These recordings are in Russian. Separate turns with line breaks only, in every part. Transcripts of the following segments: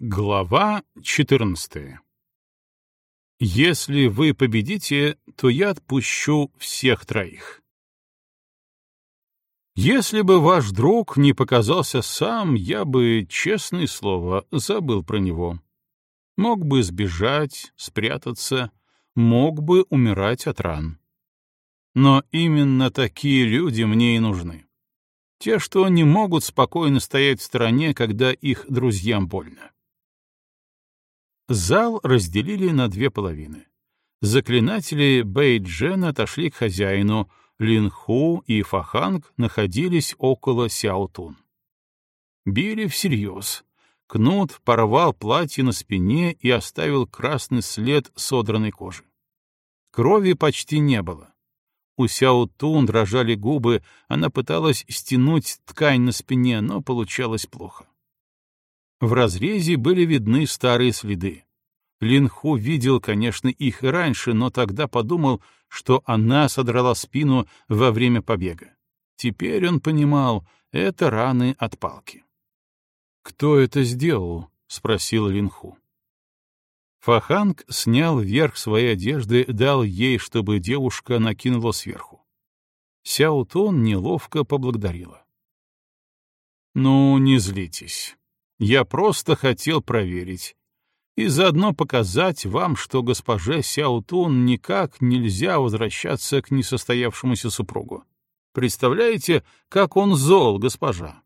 Глава 14 Если вы победите, то я отпущу всех троих. Если бы ваш друг не показался сам, я бы, честное слово, забыл про него. Мог бы сбежать, спрятаться, мог бы умирать от ран. Но именно такие люди мне и нужны. Те, что не могут спокойно стоять в стороне, когда их друзьям больно. Зал разделили на две половины. Заклинатели Бэйджен отошли к хозяину, Линху и Фаханг находились около Сяотун. Били всерьез. Кнут порвал платье на спине и оставил красный след содранной кожи. Крови почти не было. У Сяотун дрожали губы, она пыталась стянуть ткань на спине, но получалось плохо. В разрезе были видны старые следы. Линху видел, конечно, их раньше, но тогда подумал, что она содрала спину во время побега. Теперь он понимал, это раны от палки. «Кто это сделал?» — спросил Линху. Фаханг снял верх своей одежды, дал ей, чтобы девушка накинула сверху. Сяутон неловко поблагодарила. «Ну, не злитесь. Я просто хотел проверить. И заодно показать вам, что госпоже Сяутун никак нельзя возвращаться к несостоявшемуся супругу. Представляете, как он зол, госпожа?»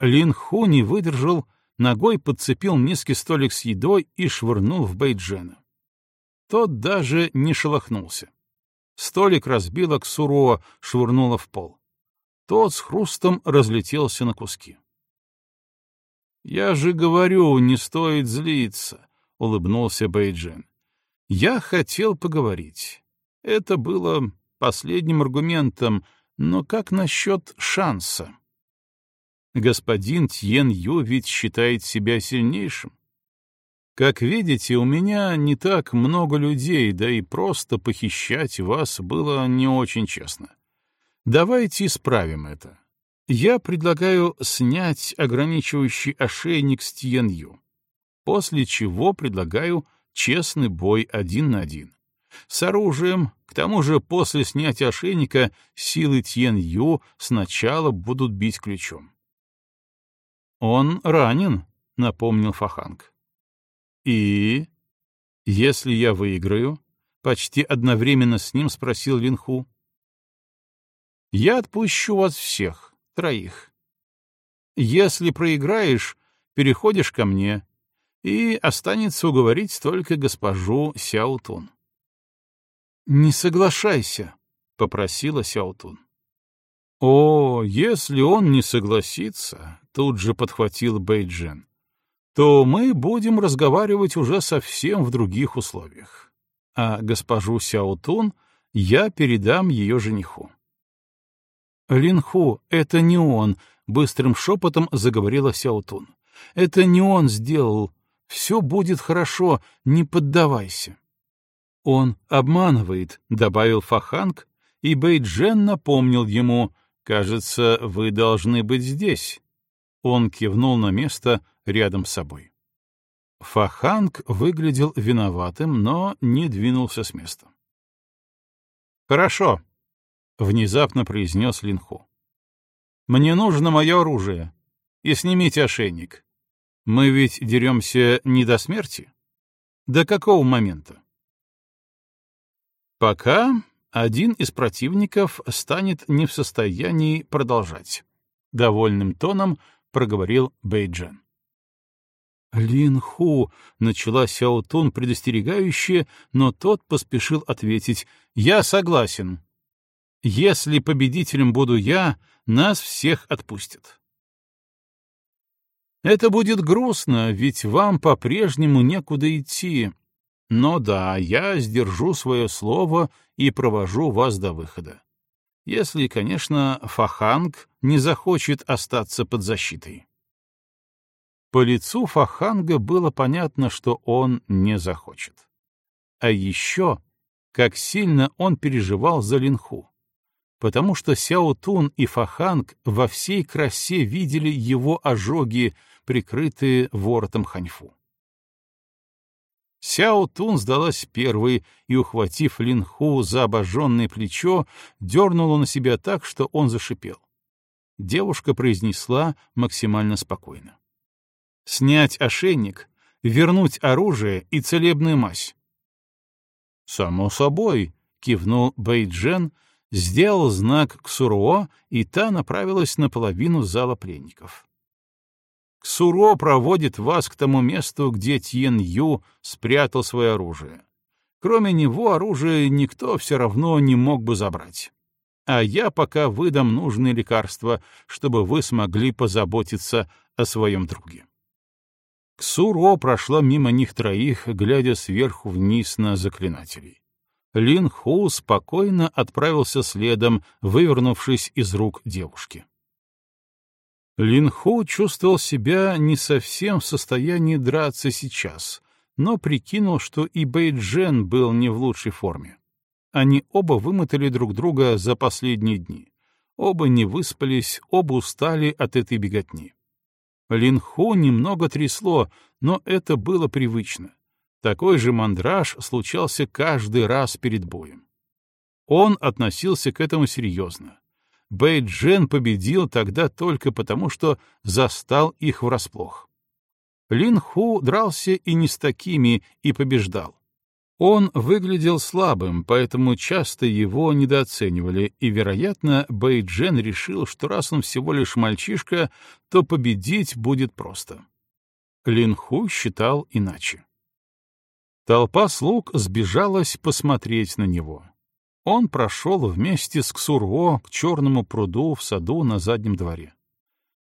Лин Ху не выдержал, ногой подцепил низкий столик с едой и швырнул в Бейджена. Тот даже не шелохнулся. Столик разбило к Суро, швырнуло в пол. Тот с хрустом разлетелся на куски. «Я же говорю, не стоит злиться», — улыбнулся Бейджин. «Я хотел поговорить. Это было последним аргументом, но как насчет шанса?» Господин Тьен Ю ведь считает себя сильнейшим. Как видите, у меня не так много людей, да и просто похищать вас было не очень честно. Давайте исправим это я предлагаю снять ограничивающий ошейник с Тьенью, после чего предлагаю честный бой один на один. С оружием, к тому же после снятия ошейника силы Тьен-Ю сначала будут бить ключом. «Он ранен», — напомнил Фаханг. «И? Если я выиграю?» — почти одновременно с ним спросил Линху. «Я отпущу вас всех, троих. Если проиграешь, переходишь ко мне, и останется уговорить только госпожу Сяутун. «Не соглашайся», — попросила Сяутун. «О, если он не согласится», — тут же подхватил Бэйджен, «то мы будем разговаривать уже совсем в других условиях. А госпожу Сяутун я передам ее жениху». «Линху, это не он», — быстрым шепотом заговорила Сяотун. «Это не он сделал. Все будет хорошо, не поддавайся». «Он обманывает», — добавил Фаханг, и Бэйджен напомнил ему, «Кажется, вы должны быть здесь». Он кивнул на место рядом с собой. Фаханг выглядел виноватым, но не двинулся с места. «Хорошо», — внезапно произнес Линху. «Мне нужно мое оружие. И снимите ошейник. Мы ведь деремся не до смерти? До какого момента?» «Пока один из противников станет не в состоянии продолжать», — довольным тоном проговорил Бейджан. «Лин-Ху», — начала Сяотун предостерегающе, но тот поспешил ответить, «Я согласен. Если победителем буду я, нас всех отпустят. Это будет грустно, ведь вам по-прежнему некуда идти. Но да, я сдержу свое слово и провожу вас до выхода. Если, конечно, Фаханг не захочет остаться под защитой. По лицу Фаханга было понятно, что он не захочет. А еще, как сильно он переживал за Линху. Потому что Сяо Тун и Фаханг во всей красе видели его ожоги, прикрытые воротом ханьфу. Сяо Тун сдалась первой и, ухватив Линху за обожженное плечо, дернула на себя так, что он зашипел. Девушка произнесла максимально спокойно. «Снять ошейник, вернуть оружие и целебную мазь». «Само собой», — кивнул Бэйджен, сделал знак Ксуруо, и та направилась на половину зала пленников. Суро проводит вас к тому месту, где Тьен Ю спрятал свое оружие. Кроме него оружие никто все равно не мог бы забрать. А я пока выдам нужные лекарства, чтобы вы смогли позаботиться о своем друге. Ксуро прошла мимо них троих, глядя сверху вниз на заклинателей. Лин Ху спокойно отправился следом, вывернувшись из рук девушки. Линху чувствовал себя не совсем в состоянии драться сейчас, но прикинул, что и Бэйджен был не в лучшей форме. Они оба вымотали друг друга за последние дни. Оба не выспались, оба устали от этой беготни. Линху немного трясло, но это было привычно. Такой же мандраж случался каждый раз перед боем. Он относился к этому серьезно. Бэйджен победил тогда только потому, что застал их врасплох. Лин Ху дрался и не с такими, и побеждал. Он выглядел слабым, поэтому часто его недооценивали, и, вероятно, Бэйджен решил, что раз он всего лишь мальчишка, то победить будет просто. Лин Ху считал иначе. Толпа слуг сбежалась посмотреть на него. Он прошел вместе с Ксурво к черному пруду в саду на заднем дворе.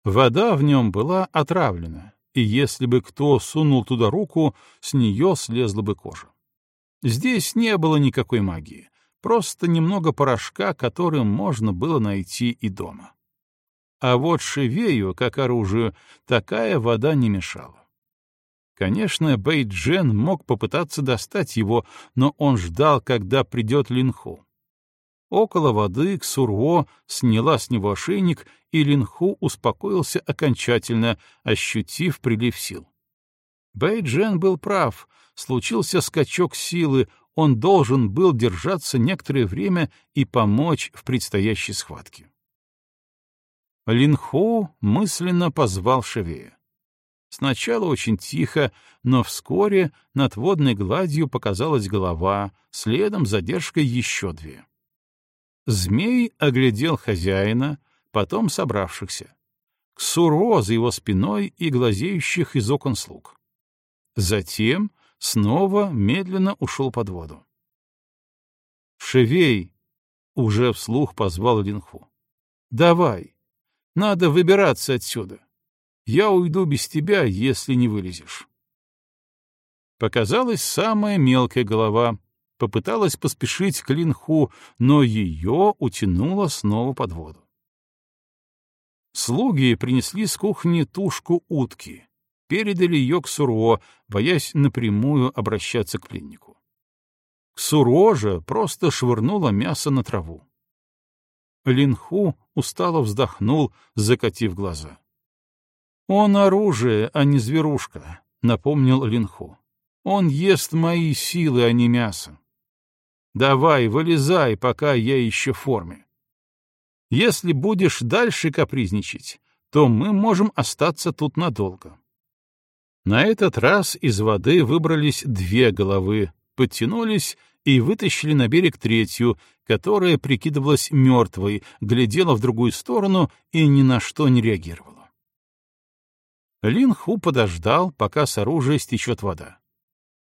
Вода в нем была отравлена, и если бы кто сунул туда руку, с нее слезла бы кожа. Здесь не было никакой магии, просто немного порошка, которым можно было найти и дома. А вот шевею, как оружию, такая вода не мешала. Конечно, Бэйджен мог попытаться достать его, но он ждал, когда придет Линху. Около воды Ксурво сняла с него ошейник, и Линху успокоился окончательно, ощутив прилив сил. Бэйджен был прав, случился скачок силы, он должен был держаться некоторое время и помочь в предстоящей схватке. Линху мысленно позвал Шевея. Сначала очень тихо, но вскоре над водной гладью показалась голова, следом задержкой еще две. Змей оглядел хозяина, потом собравшихся. Ксуро за его спиной и глазеющих из окон слуг. Затем снова медленно ушел под воду. «Шевей!» — уже вслух позвал Линху. «Давай! Надо выбираться отсюда. Я уйду без тебя, если не вылезешь». Показалась самая мелкая голова, попыталась поспешить к Линху, но ее утянуло снова под воду. Слуги принесли с кухни тушку утки, передали ее к Суро, боясь напрямую обращаться к пленнику. Суро же просто швырнула мясо на траву. Линху устало вздохнул, закатив глаза. «Он оружие, а не зверушка», — напомнил Линху. «Он ест мои силы, а не мясо». Давай, вылезай, пока я еще в форме. Если будешь дальше капризничать, то мы можем остаться тут надолго. На этот раз из воды выбрались две головы, подтянулись и вытащили на берег третью, которая прикидывалась мертвой, глядела в другую сторону и ни на что не реагировала. Лин Ху подождал, пока с оружия стечет вода.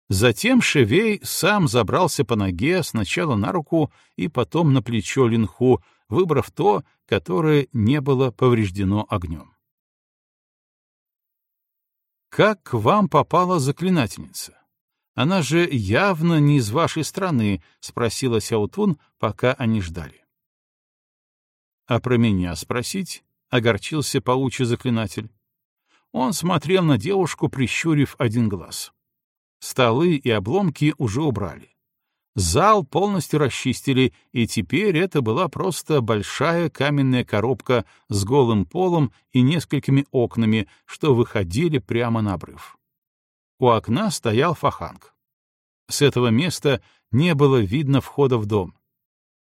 Затем Шевей сам забрался по ноге сначала на руку и потом на плечо Линху, выбрав то, которое не было повреждено огнем. «Как к вам попала заклинательница? Она же явно не из вашей страны», — спросила Сяутун, пока они ждали. «А про меня спросить?» — огорчился паучий заклинатель. Он смотрел на девушку, прищурив один глаз. Столы и обломки уже убрали. Зал полностью расчистили, и теперь это была просто большая каменная коробка с голым полом и несколькими окнами, что выходили прямо на обрыв. У окна стоял фаханг. С этого места не было видно входа в дом.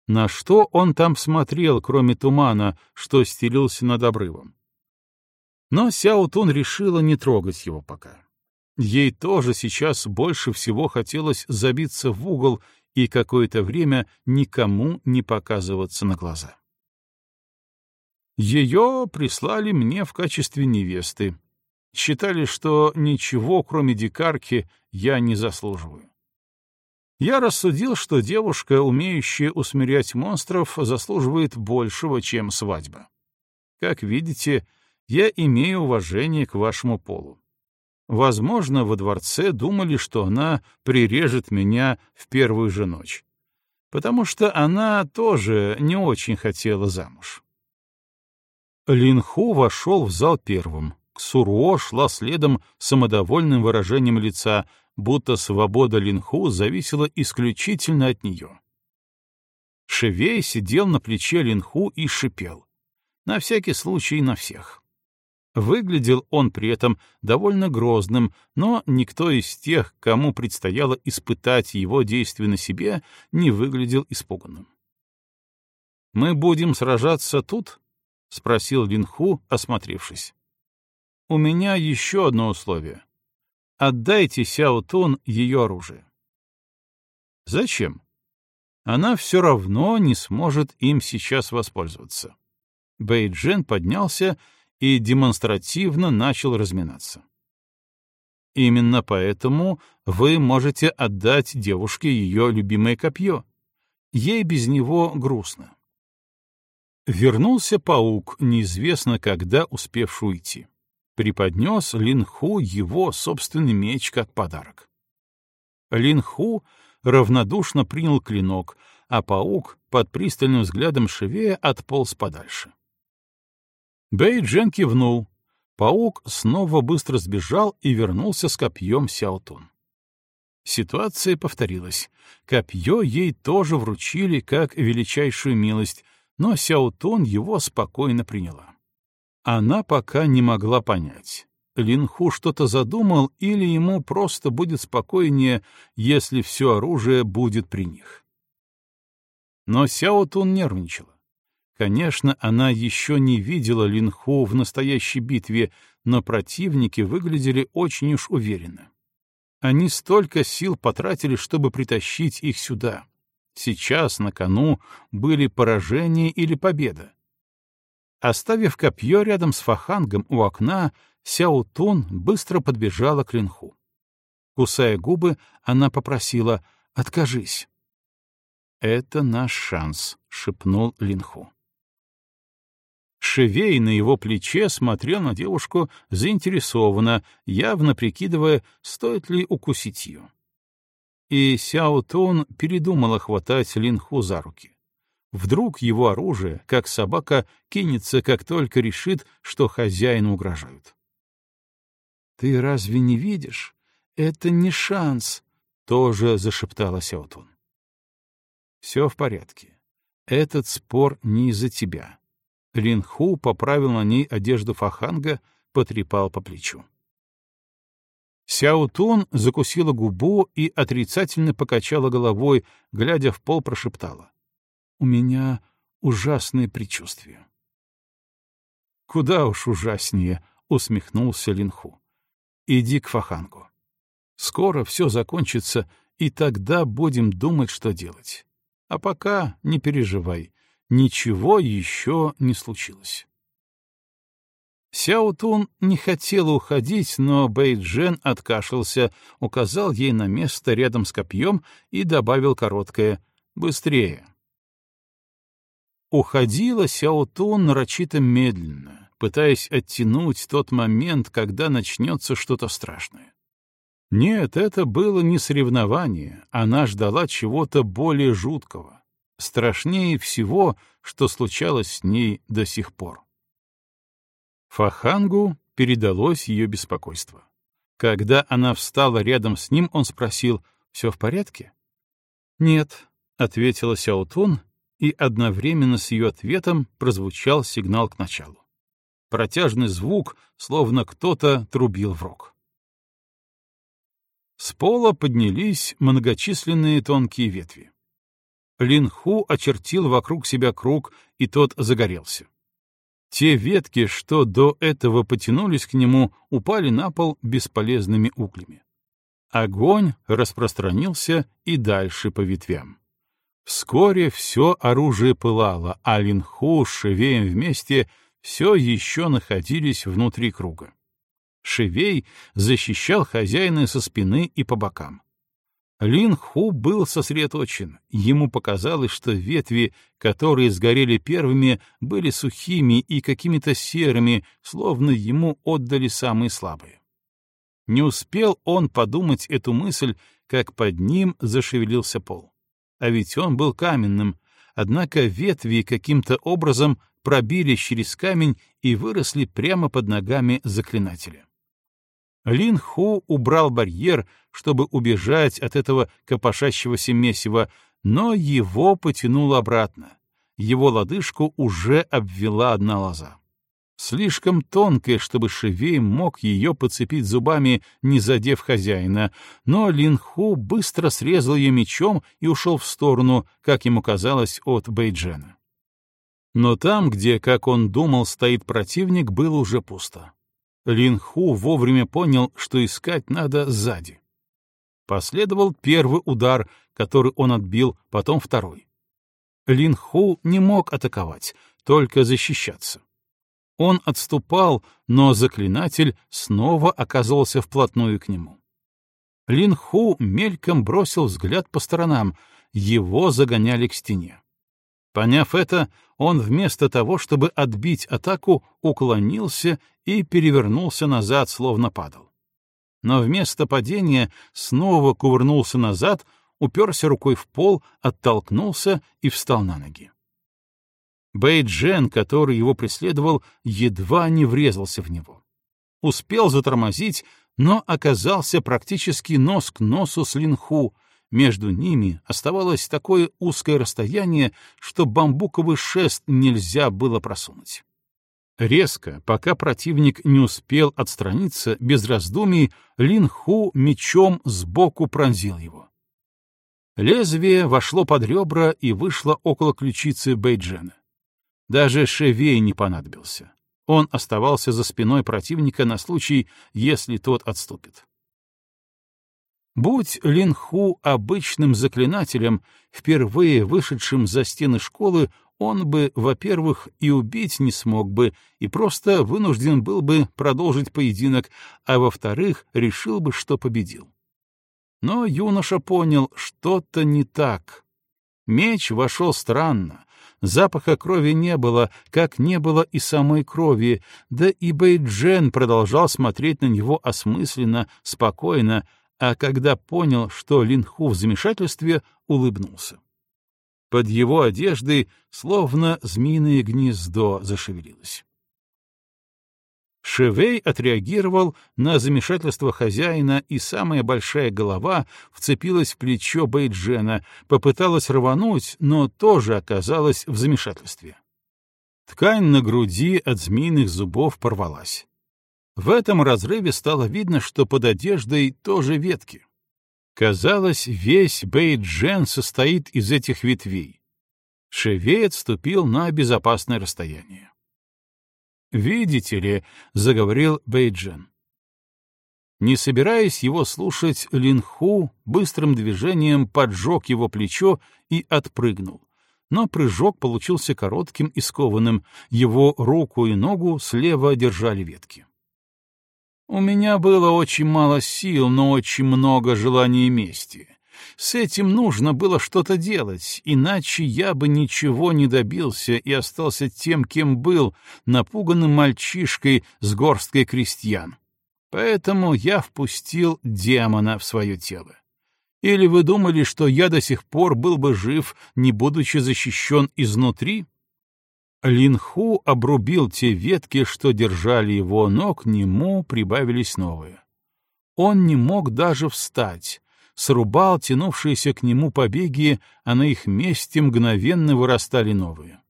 На что он там смотрел, кроме тумана, что стелился над обрывом? Но Сяутун решила не трогать его пока. Ей тоже сейчас больше всего хотелось забиться в угол и какое-то время никому не показываться на глаза. Ее прислали мне в качестве невесты. Считали, что ничего, кроме дикарки, я не заслуживаю. Я рассудил, что девушка, умеющая усмирять монстров, заслуживает большего, чем свадьба. Как видите, я имею уважение к вашему полу. Возможно, во дворце думали, что она прирежет меня в первую же ночь, потому что она тоже не очень хотела замуж. Линху вошел в зал первым. Суруо шла следом самодовольным выражением лица, будто свобода Линху зависела исключительно от нее. Шевей сидел на плече Линху и шипел. На всякий случай на всех. Выглядел он при этом довольно грозным, но никто из тех, кому предстояло испытать его действия на себе, не выглядел испуганным. «Мы будем сражаться тут?» — спросил Линху, осмотревшись. «У меня еще одно условие. Отдайте Сяо Тун ее оружие». «Зачем?» Она все равно не сможет им сейчас воспользоваться. Бэйджен поднялся и демонстративно начал разминаться. Именно поэтому вы можете отдать девушке ее любимое копье. Ей без него грустно. Вернулся паук, неизвестно когда успевший уйти. Преподнес Линху его собственный меч как подарок. Линху равнодушно принял клинок, а паук под пристальным взглядом Шевея отполз подальше. Бэй Джен кивнул. Паук снова быстро сбежал и вернулся с копьем Сяотун. Ситуация повторилась. Копье ей тоже вручили как величайшую милость, но Сяотун его спокойно приняла. Она пока не могла понять, Линху что-то задумал или ему просто будет спокойнее, если все оружие будет при них. Но Сяотун нервничала. Конечно, она еще не видела Линху в настоящей битве, но противники выглядели очень уж уверенно. Они столько сил потратили, чтобы притащить их сюда. Сейчас на кону были поражение или победа. Оставив копье рядом с Фахангом у окна, Сяо Тун быстро подбежала к Линху. Кусая губы, она попросила «Откажись». «Это наш шанс», — шепнул Линху. Шевей на его плече смотрел на девушку заинтересованно, явно прикидывая, стоит ли укусить ее. И Сяо Тун передумала хватать Линху за руки. Вдруг его оружие, как собака, кинется, как только решит, что хозяину угрожают. «Ты разве не видишь? Это не шанс!» — тоже зашептала Сяотун. «Все в порядке. Этот спор не из-за тебя. Линху поправил на ней одежду фаханга, потрепал по плечу. Сяо Тун закусила губу и отрицательно покачала головой, глядя в пол, прошептала. «У меня ужасное предчувствие». «Куда уж ужаснее», — усмехнулся Линху. «Иди к Фахангу. Скоро все закончится, и тогда будем думать, что делать. А пока не переживай, ничего еще не случилось. Сяутун не хотела уходить, но Бэйджен откашлялся, указал ей на место рядом с копьем и добавил короткое «быстрее». Уходила Сяутун нарочито медленно, пытаясь оттянуть тот момент, когда начнется что-то страшное. Нет, это было не соревнование, она ждала чего-то более жуткого страшнее всего, что случалось с ней до сих пор. Фахангу передалось ее беспокойство. Когда она встала рядом с ним, он спросил, «Все в порядке?» «Нет», — ответила Сяутун, и одновременно с ее ответом прозвучал сигнал к началу. Протяжный звук, словно кто-то трубил в рог. С пола поднялись многочисленные тонкие ветви. Линху очертил вокруг себя круг, и тот загорелся. Те ветки, что до этого потянулись к нему, упали на пол бесполезными углями. Огонь распространился и дальше по ветвям. Вскоре все оружие пылало, а Линху с Шевеем вместе все еще находились внутри круга. Шевей защищал хозяина со спины и по бокам. Лин Ху был сосредоточен. Ему показалось, что ветви, которые сгорели первыми, были сухими и какими-то серыми, словно ему отдали самые слабые. Не успел он подумать эту мысль, как под ним зашевелился пол. А ведь он был каменным, однако ветви каким-то образом пробились через камень и выросли прямо под ногами заклинателя. Лин Ху убрал барьер, чтобы убежать от этого копошащегося месива, но его потянуло обратно. Его лодыжку уже обвела одна лоза. Слишком тонкая, чтобы Шевей мог ее подцепить зубами, не задев хозяина, но Лин Ху быстро срезал ее мечом и ушел в сторону, как ему казалось, от Бейджена. Но там, где, как он думал, стоит противник, было уже пусто. Лин Ху вовремя понял, что искать надо сзади. Последовал первый удар, который он отбил, потом второй. Лин Ху не мог атаковать, только защищаться. Он отступал, но заклинатель снова оказался вплотную к нему. Лин Ху мельком бросил взгляд по сторонам, его загоняли к стене. Поняв это, он вместо того, чтобы отбить атаку, уклонился и перевернулся назад, словно падал. Но вместо падения снова кувырнулся назад, уперся рукой в пол, оттолкнулся и встал на ноги. Бэйджен, который его преследовал, едва не врезался в него. Успел затормозить, но оказался практически нос к носу с Линху, между ними оставалось такое узкое расстояние, что бамбуковый шест нельзя было просунуть. Резко, пока противник не успел отстраниться, без раздумий, Лин Ху мечом сбоку пронзил его. Лезвие вошло под ребра и вышло около ключицы Бейджена. Даже шевей не понадобился. Он оставался за спиной противника на случай, если тот отступит. Будь Линху обычным заклинателем, впервые вышедшим за стены школы, он бы, во-первых, и убить не смог бы, и просто вынужден был бы продолжить поединок, а во-вторых, решил бы, что победил. Но юноша понял, что-то не так. Меч вошел странно, запаха крови не было, как не было и самой крови, да и Бэйджен продолжал смотреть на него осмысленно, спокойно, а когда понял, что Линху в замешательстве, улыбнулся. Под его одеждой словно змеиное гнездо зашевелилось. Шевей отреагировал на замешательство хозяина, и самая большая голова вцепилась в плечо Бейджена, попыталась рвануть, но тоже оказалась в замешательстве. Ткань на груди от змеиных зубов порвалась. В этом разрыве стало видно, что под одеждой тоже ветки. Казалось, весь Бейджен состоит из этих ветвей. Шевей отступил на безопасное расстояние. «Видите ли», — заговорил Бейджен. Не собираясь его слушать, Линху быстрым движением поджег его плечо и отпрыгнул. Но прыжок получился коротким и скованным, его руку и ногу слева держали ветки. У меня было очень мало сил, но очень много желания мести. С этим нужно было что-то делать, иначе я бы ничего не добился и остался тем, кем был, напуганным мальчишкой с горсткой крестьян. Поэтому я впустил демона в свое тело. Или вы думали, что я до сих пор был бы жив, не будучи защищен изнутри? Линху обрубил те ветки, что держали его, но к нему прибавились новые. Он не мог даже встать. срубал тянувшиеся к нему побеги, а на их месте мгновенно вырастали новые.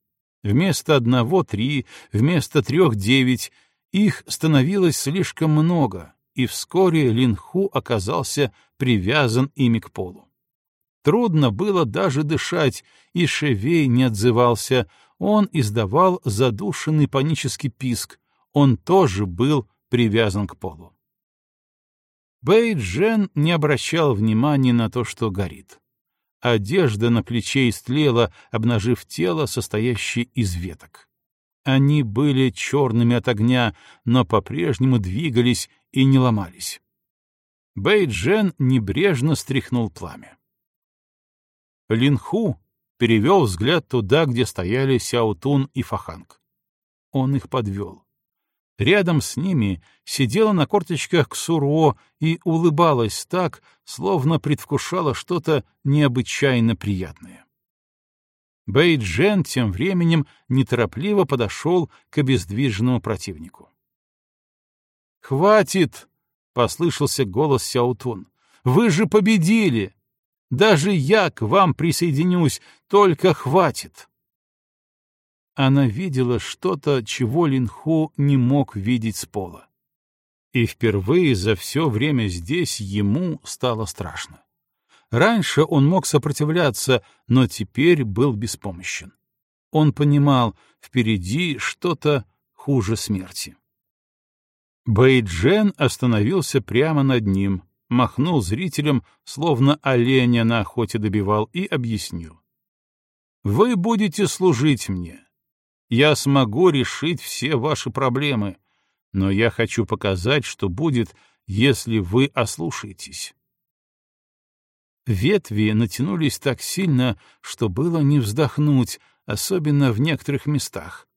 Вместо одного — три, вместо трех — девять. Их становилось слишком много, и вскоре Линху оказался привязан ими к полу. Трудно было даже дышать, и Шевей не отзывался, он издавал задушенный панический писк, он тоже был привязан к полу. Бэй Джен не обращал внимания на то, что горит. Одежда на плече истлела, обнажив тело, состоящее из веток. Они были черными от огня, но по-прежнему двигались и не ломались. Бэй Джен небрежно стряхнул пламя. Линху перевел взгляд туда, где стояли Сяутун и Фаханг. Он их подвел. Рядом с ними сидела на корточках Ксуро и улыбалась так, словно предвкушала что-то необычайно приятное. Бэйджен тем временем неторопливо подошел к обездвиженному противнику. «Хватит!» — послышался голос Сяутун. «Вы же победили! Даже я к вам присоединюсь, только хватит!» она видела что-то, чего Линху не мог видеть с пола. И впервые за все время здесь ему стало страшно. Раньше он мог сопротивляться, но теперь был беспомощен. Он понимал, впереди что-то хуже смерти. Бэйджен остановился прямо над ним, махнул зрителям, словно оленя на охоте добивал, и объяснил. «Вы будете служить мне, я смогу решить все ваши проблемы, но я хочу показать, что будет, если вы ослушаетесь. Ветви натянулись так сильно, что было не вздохнуть, особенно в некоторых местах.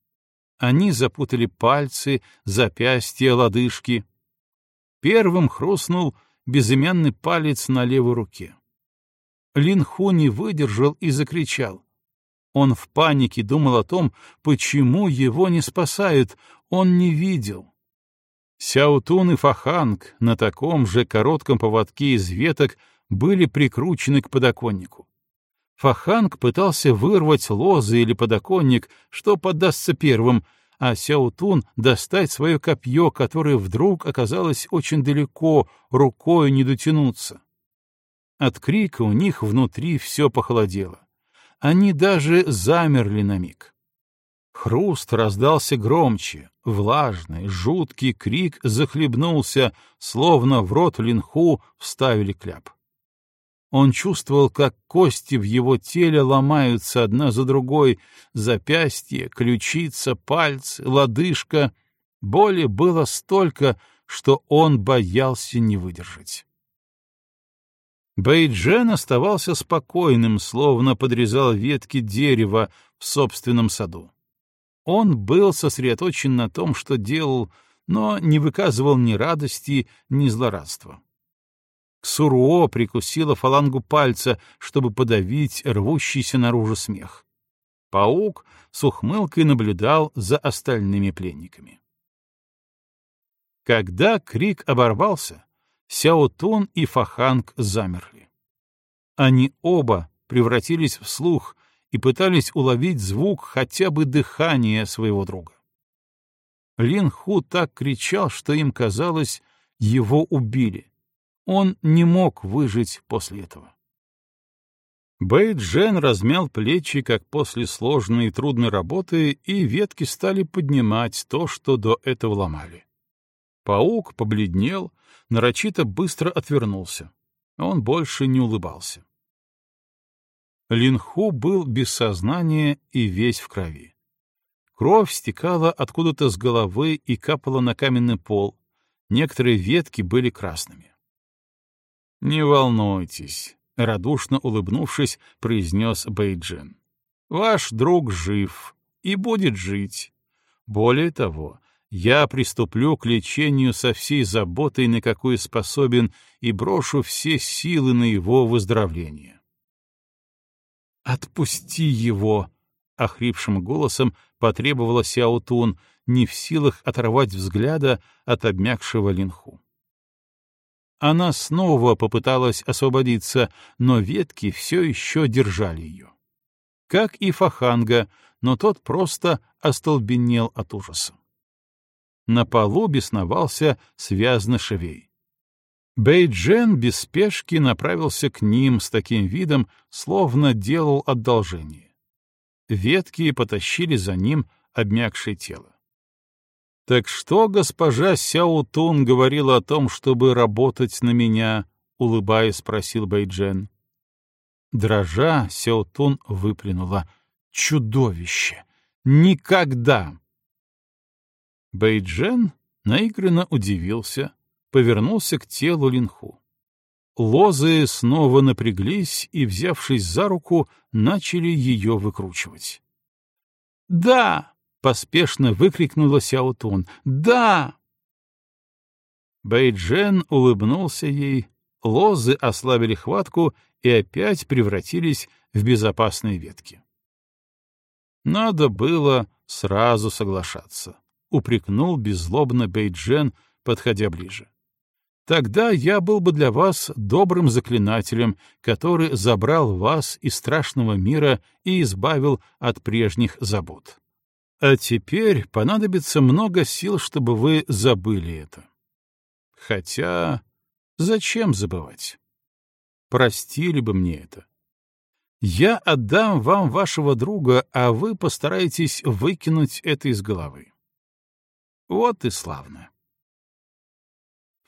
Они запутали пальцы, запястья, лодыжки. Первым хрустнул безымянный палец на левой руке. Линху не выдержал и закричал. Он в панике думал о том, почему его не спасают, он не видел. Сяутун и Фаханг на таком же коротком поводке из веток были прикручены к подоконнику. Фаханг пытался вырвать лозы или подоконник, что поддастся первым, а Сяутун достать свое копье, которое вдруг оказалось очень далеко, рукой не дотянуться. От крика у них внутри все похолодело. Они даже замерли на миг. Хруст раздался громче, влажный, жуткий крик захлебнулся, словно в рот линху вставили кляп. Он чувствовал, как кости в его теле ломаются одна за другой, запястье, ключица, пальцы, лодыжка. Боли было столько, что он боялся не выдержать. Бэйджен оставался спокойным, словно подрезал ветки дерева в собственном саду. Он был сосредоточен на том, что делал, но не выказывал ни радости, ни злорадства. Ксуруо прикусила фалангу пальца, чтобы подавить рвущийся наружу смех. Паук с ухмылкой наблюдал за остальными пленниками. Когда крик оборвался, Сяотун и Фаханг замерли. Они оба превратились в слух и пытались уловить звук хотя бы дыхания своего друга. Лин Ху так кричал, что им казалось, его убили. Он не мог выжить после этого. Бэй Джен размял плечи, как после сложной и трудной работы, и ветки стали поднимать то, что до этого ломали. Паук побледнел, нарочито быстро отвернулся. Он больше не улыбался. Линху был без сознания и весь в крови. Кровь стекала откуда-то с головы и капала на каменный пол. Некоторые ветки были красными. «Не волнуйтесь», — радушно улыбнувшись, произнес Бэйджин. «Ваш друг жив и будет жить. Более того, я приступлю к лечению со всей заботой, на какую способен, и брошу все силы на его выздоровление. «Отпусти его!» — охрипшим голосом потребовала Сяотун, не в силах оторвать взгляда от обмякшего линху. Она снова попыталась освободиться, но ветки все еще держали ее. Как и Фаханга, но тот просто остолбенел от ужаса. На полу бесновался связанный шевей. Бейджен без спешки направился к ним с таким видом, словно делал одолжение. Ветки потащили за ним обмякшее тело. «Так что госпожа Сяутун говорила о том, чтобы работать на меня?» — улыбаясь, спросил Бэйджен. Дрожа, Сяутун выплюнула. «Чудовище! Никогда!» Бэйджен наигранно удивился, повернулся к телу Линху. Лозы снова напряглись и, взявшись за руку, начали ее выкручивать. «Да!» — поспешно выкрикнула Сяотун. «Да!» Бэйджен улыбнулся ей, лозы ослабили хватку и опять превратились в безопасные ветки. Надо было сразу соглашаться, — упрекнул беззлобно Бейджен, подходя ближе. Тогда я был бы для вас добрым заклинателем, который забрал вас из страшного мира и избавил от прежних забот. А теперь понадобится много сил, чтобы вы забыли это. Хотя зачем забывать? Простили бы мне это. Я отдам вам вашего друга, а вы постараетесь выкинуть это из головы. Вот и славно.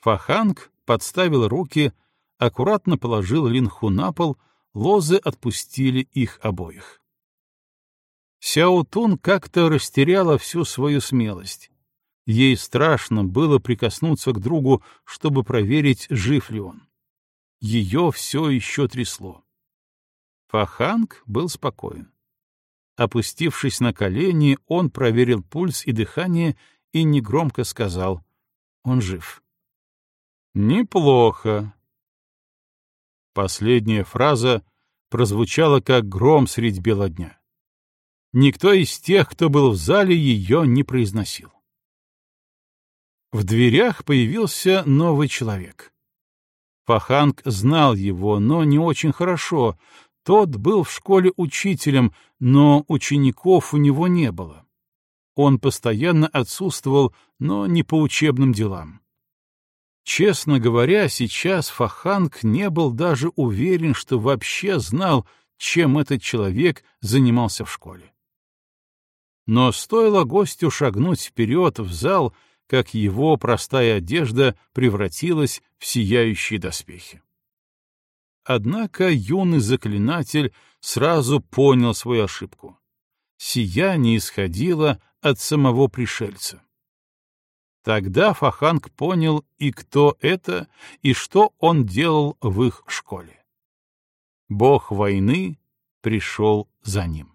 Фаханг подставил руки, аккуратно положил Линху на пол, лозы отпустили их обоих. Сяо Тун как-то растеряла всю свою смелость. Ей страшно было прикоснуться к другу, чтобы проверить, жив ли он. Ее все еще трясло. Фаханг был спокоен. Опустившись на колени, он проверил пульс и дыхание и негромко сказал «Он жив». «Неплохо». Последняя фраза прозвучала как гром средь бела дня. Никто из тех, кто был в зале, ее не произносил. В дверях появился новый человек. Фаханг знал его, но не очень хорошо. Тот был в школе учителем, но учеников у него не было. Он постоянно отсутствовал, но не по учебным делам. Честно говоря, сейчас Фаханг не был даже уверен, что вообще знал, чем этот человек занимался в школе. Но стоило гостю шагнуть вперед в зал, как его простая одежда превратилась в сияющие доспехи. Однако юный заклинатель сразу понял свою ошибку. Сияние исходило от самого пришельца. Тогда Фаханг понял и кто это, и что он делал в их школе. Бог войны пришел за ним.